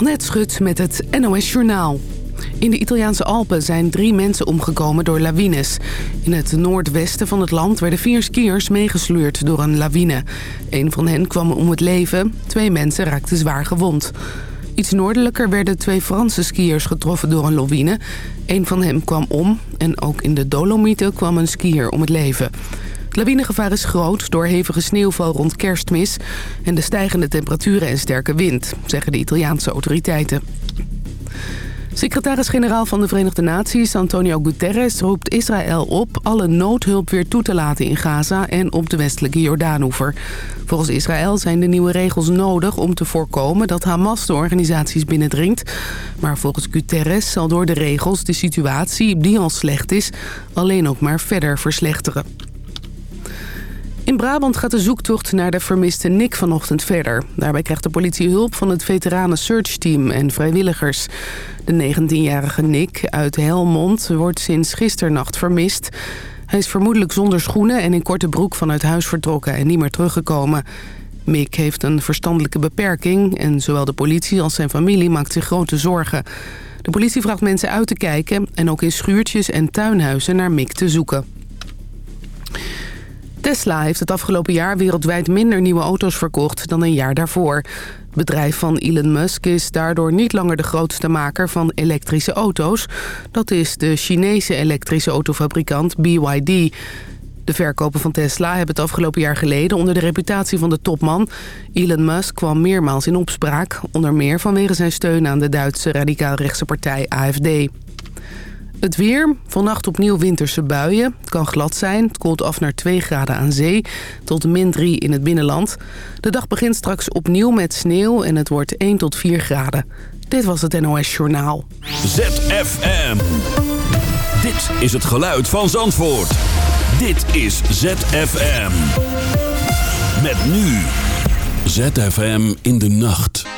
Annette Schut met het NOS Journaal. In de Italiaanse Alpen zijn drie mensen omgekomen door lawines. In het noordwesten van het land werden vier skiers meegesleurd door een lawine. Een van hen kwam om het leven, twee mensen raakten zwaar gewond. Iets noordelijker werden twee Franse skiers getroffen door een lawine. Een van hen kwam om en ook in de Dolomieten kwam een skier om het leven. Het lawinegevaar is groot door hevige sneeuwval rond kerstmis... en de stijgende temperaturen en sterke wind, zeggen de Italiaanse autoriteiten. Secretaris-generaal van de Verenigde Naties, Antonio Guterres, roept Israël op alle noodhulp weer toe te laten in Gaza en op de westelijke Jordaanoever. Volgens Israël zijn de nieuwe regels nodig om te voorkomen dat Hamas de organisaties binnendringt. Maar volgens Guterres zal door de regels de situatie, die al slecht is, alleen ook maar verder verslechteren. In Brabant gaat de zoektocht naar de vermiste Nick vanochtend verder. Daarbij krijgt de politie hulp van het veteranen search team en vrijwilligers. De 19-jarige Nick uit Helmond wordt sinds gisternacht vermist. Hij is vermoedelijk zonder schoenen en in korte broek vanuit huis vertrokken en niet meer teruggekomen. Mick heeft een verstandelijke beperking en zowel de politie als zijn familie maakt zich grote zorgen. De politie vraagt mensen uit te kijken en ook in schuurtjes en tuinhuizen naar Mick te zoeken. Tesla heeft het afgelopen jaar wereldwijd minder nieuwe auto's verkocht dan een jaar daarvoor. Het bedrijf van Elon Musk is daardoor niet langer de grootste maker van elektrische auto's. Dat is de Chinese elektrische autofabrikant BYD. De verkopen van Tesla hebben het afgelopen jaar geleden onder de reputatie van de topman. Elon Musk kwam meermaals in opspraak, onder meer vanwege zijn steun aan de Duitse radicaal-rechtse partij AFD. Het weer. Vannacht opnieuw winterse buien. Het kan glad zijn. Het koelt af naar 2 graden aan zee. Tot min 3 in het binnenland. De dag begint straks opnieuw met sneeuw en het wordt 1 tot 4 graden. Dit was het NOS Journaal. ZFM. Dit is het geluid van Zandvoort. Dit is ZFM. Met nu. ZFM in de nacht.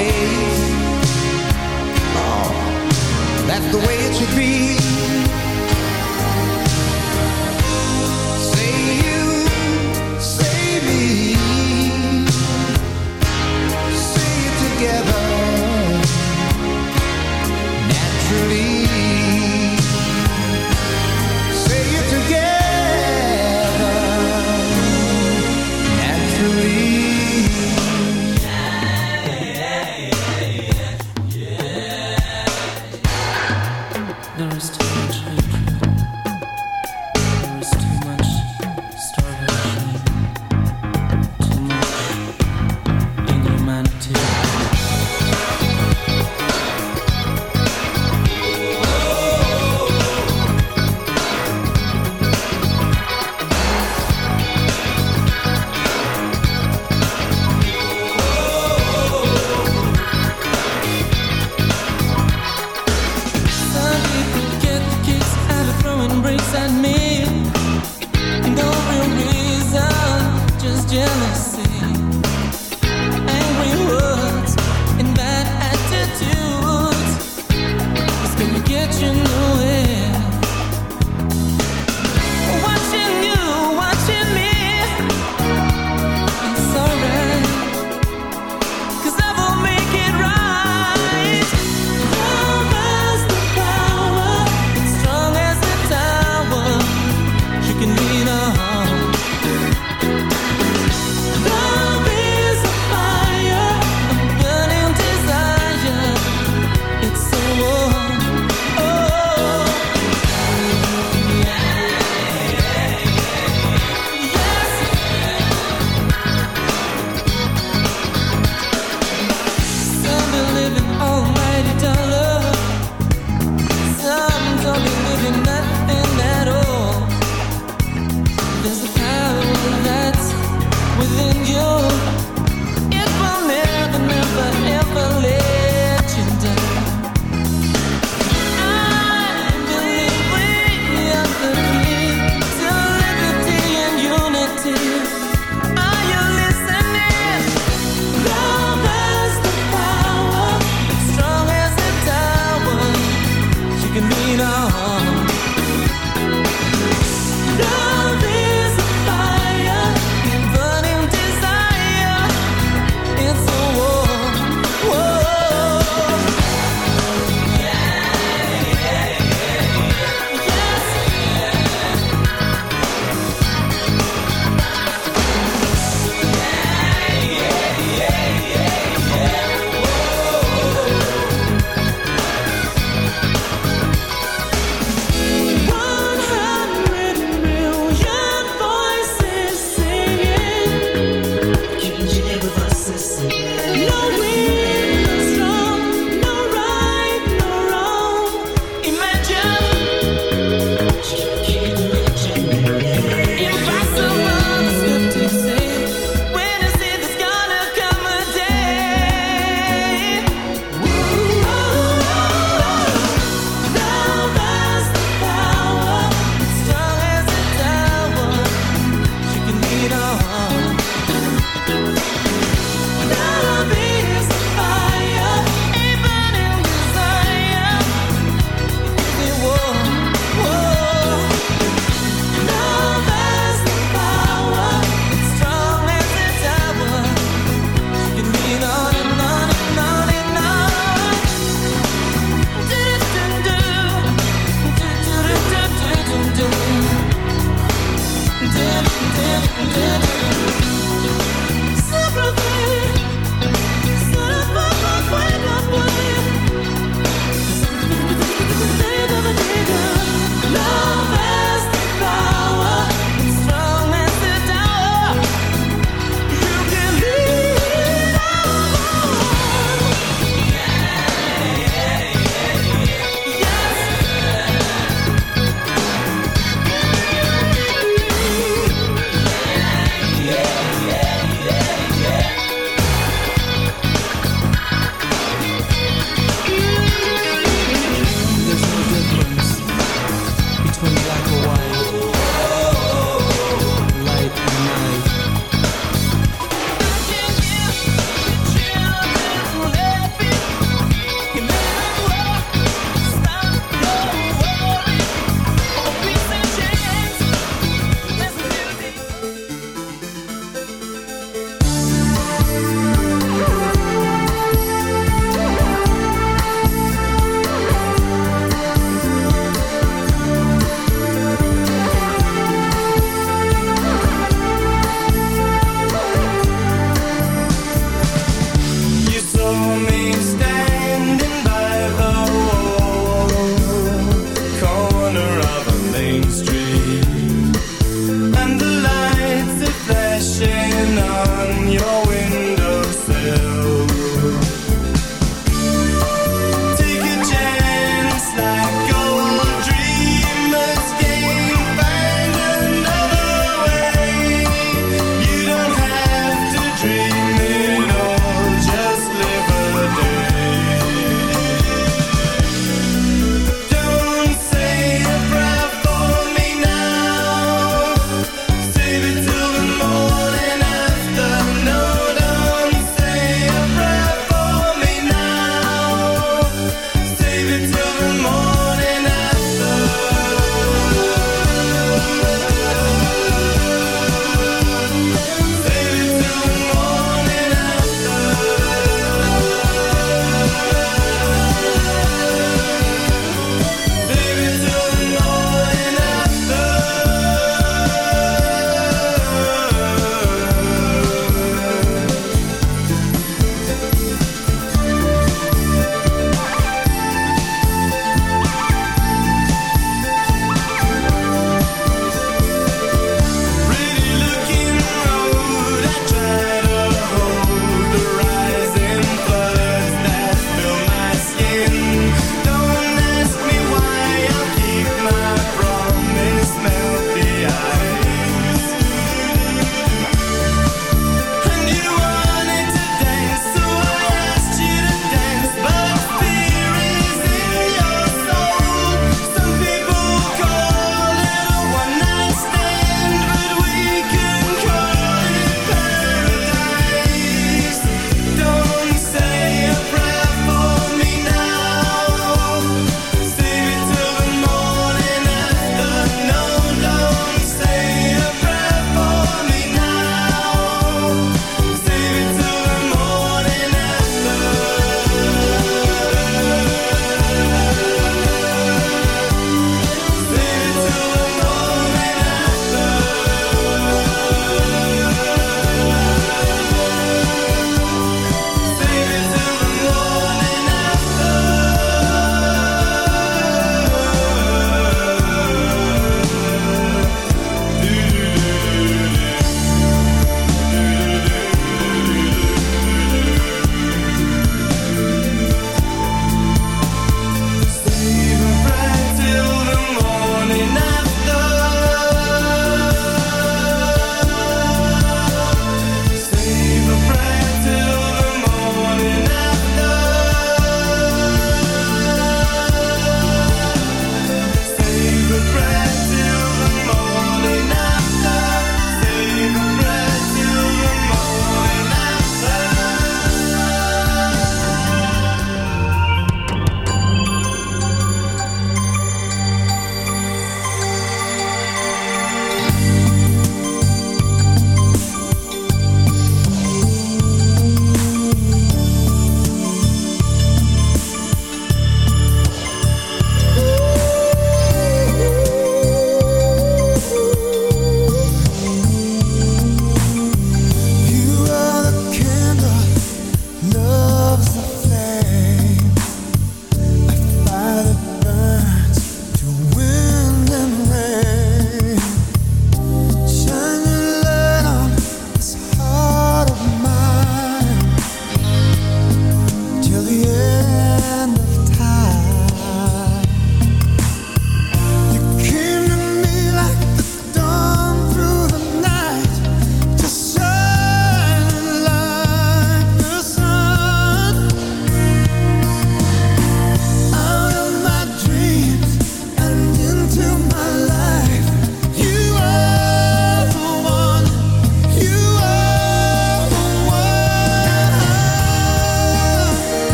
ways. Oh, that's the way it should be.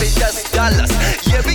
bellas galas. Yeah, we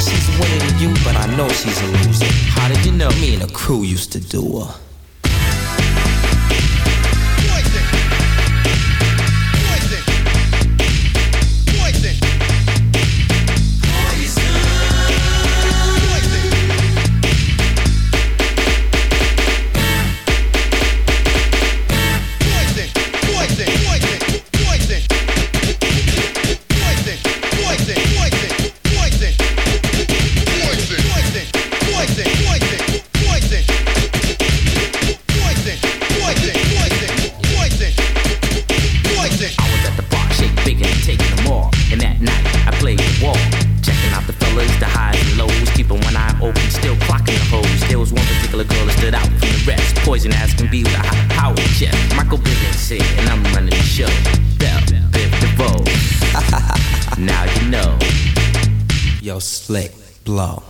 She's winning you, but I know she's a loser. How did you know? Me and the crew used to do her. Law.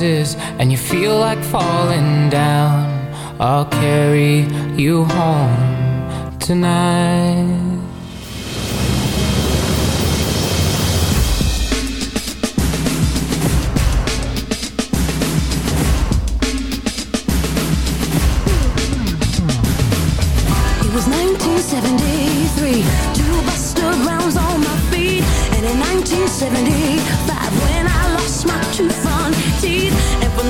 and you feel like falling down, I'll carry you home tonight. It was 1973, two Buster on my feet. And in 1975, when I lost my two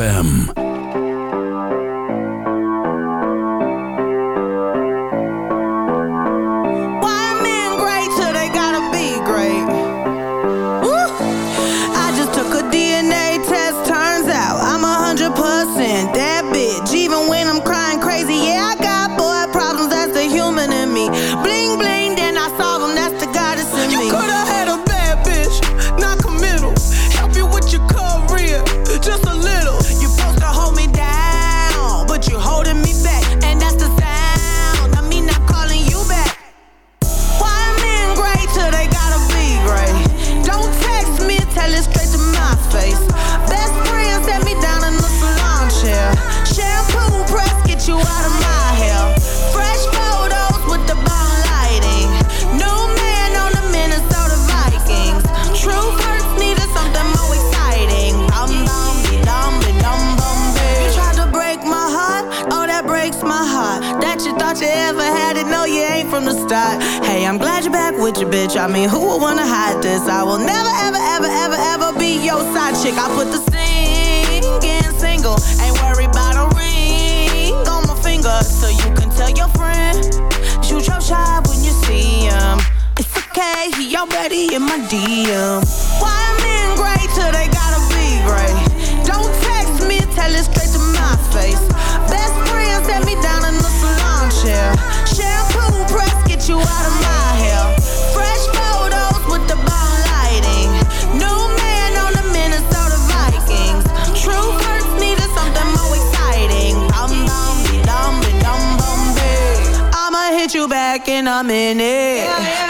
FM. DM. Why men great till they gotta be great? Don't text me, tell it straight to my face. Best friend set me down in the salon chair. Shampoo press, get you out of my hair. Fresh photos with the bomb lighting. New man on the Minnesota Vikings. True hurts needed something more exciting. I'm dumb, dumb, dumb, dumb, I'ma hit you back in a minute. Yeah, yeah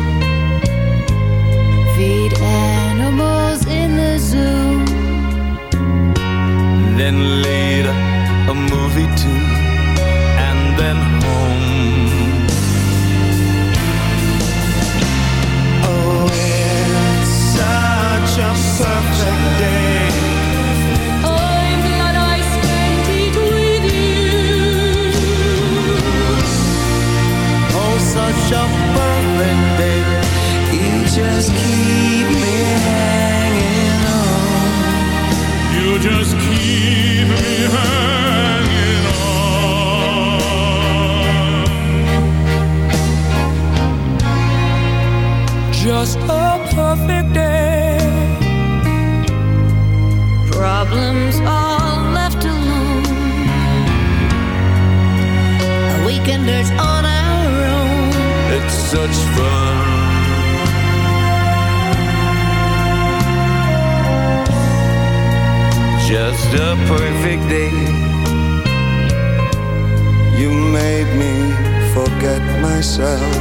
on our own. It's such fun. Just a perfect day. You made me forget myself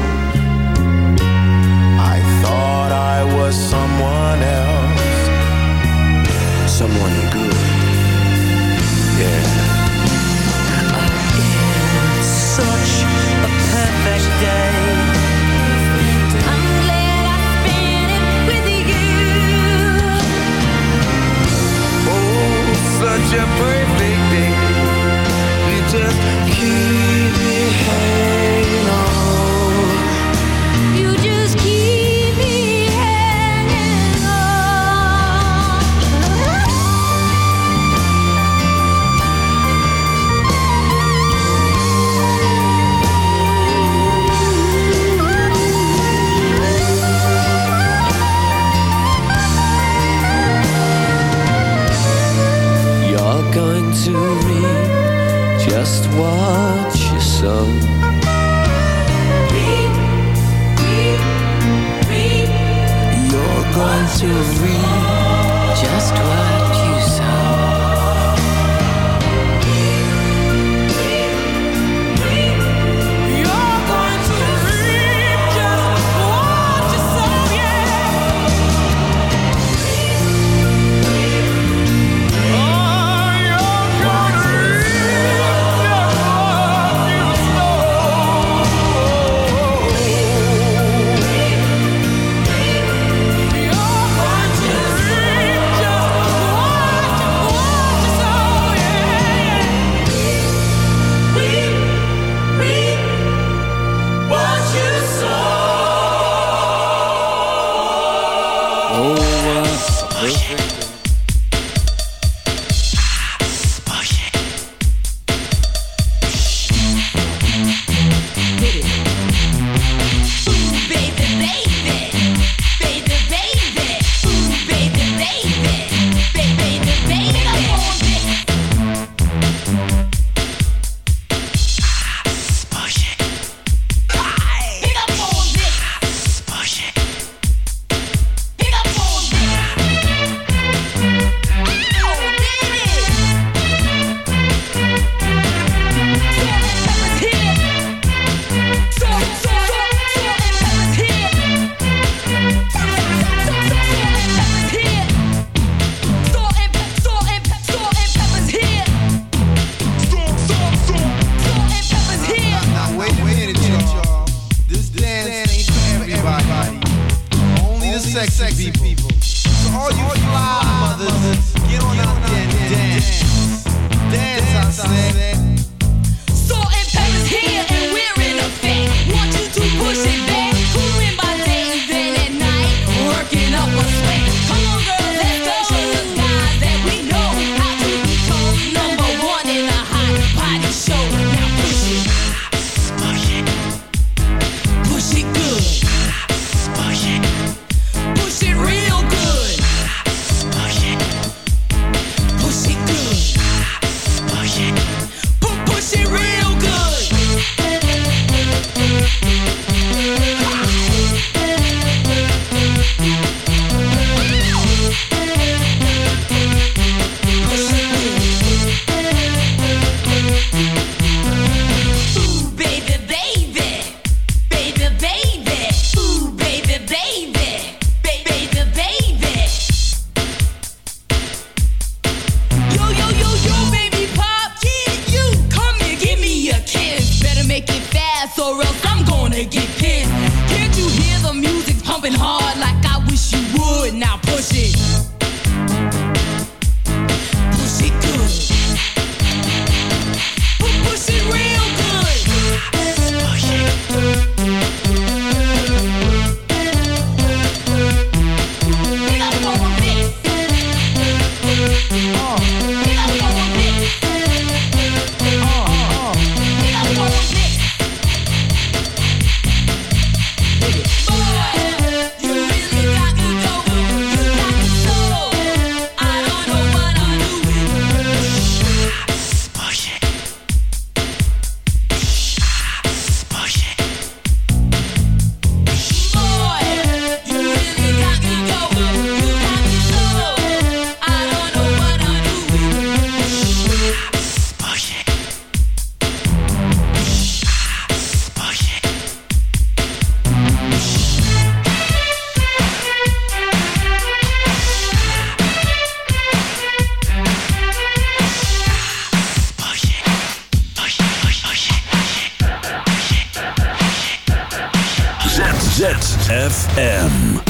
ZFM.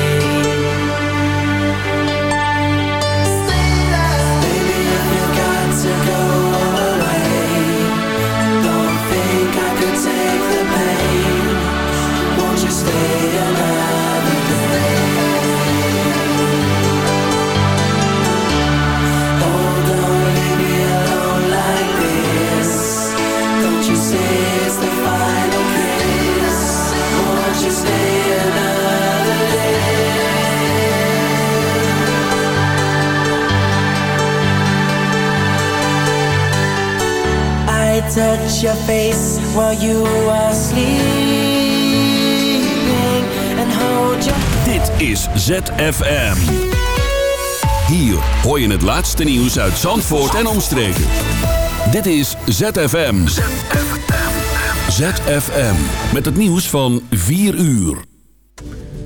Touch your face while you are sleeping and hold your Dit is ZFM. Hier hoor je het laatste nieuws uit Zandvoort en omstreken. Dit is ZFM. ZFM. Met het nieuws van 4 uur.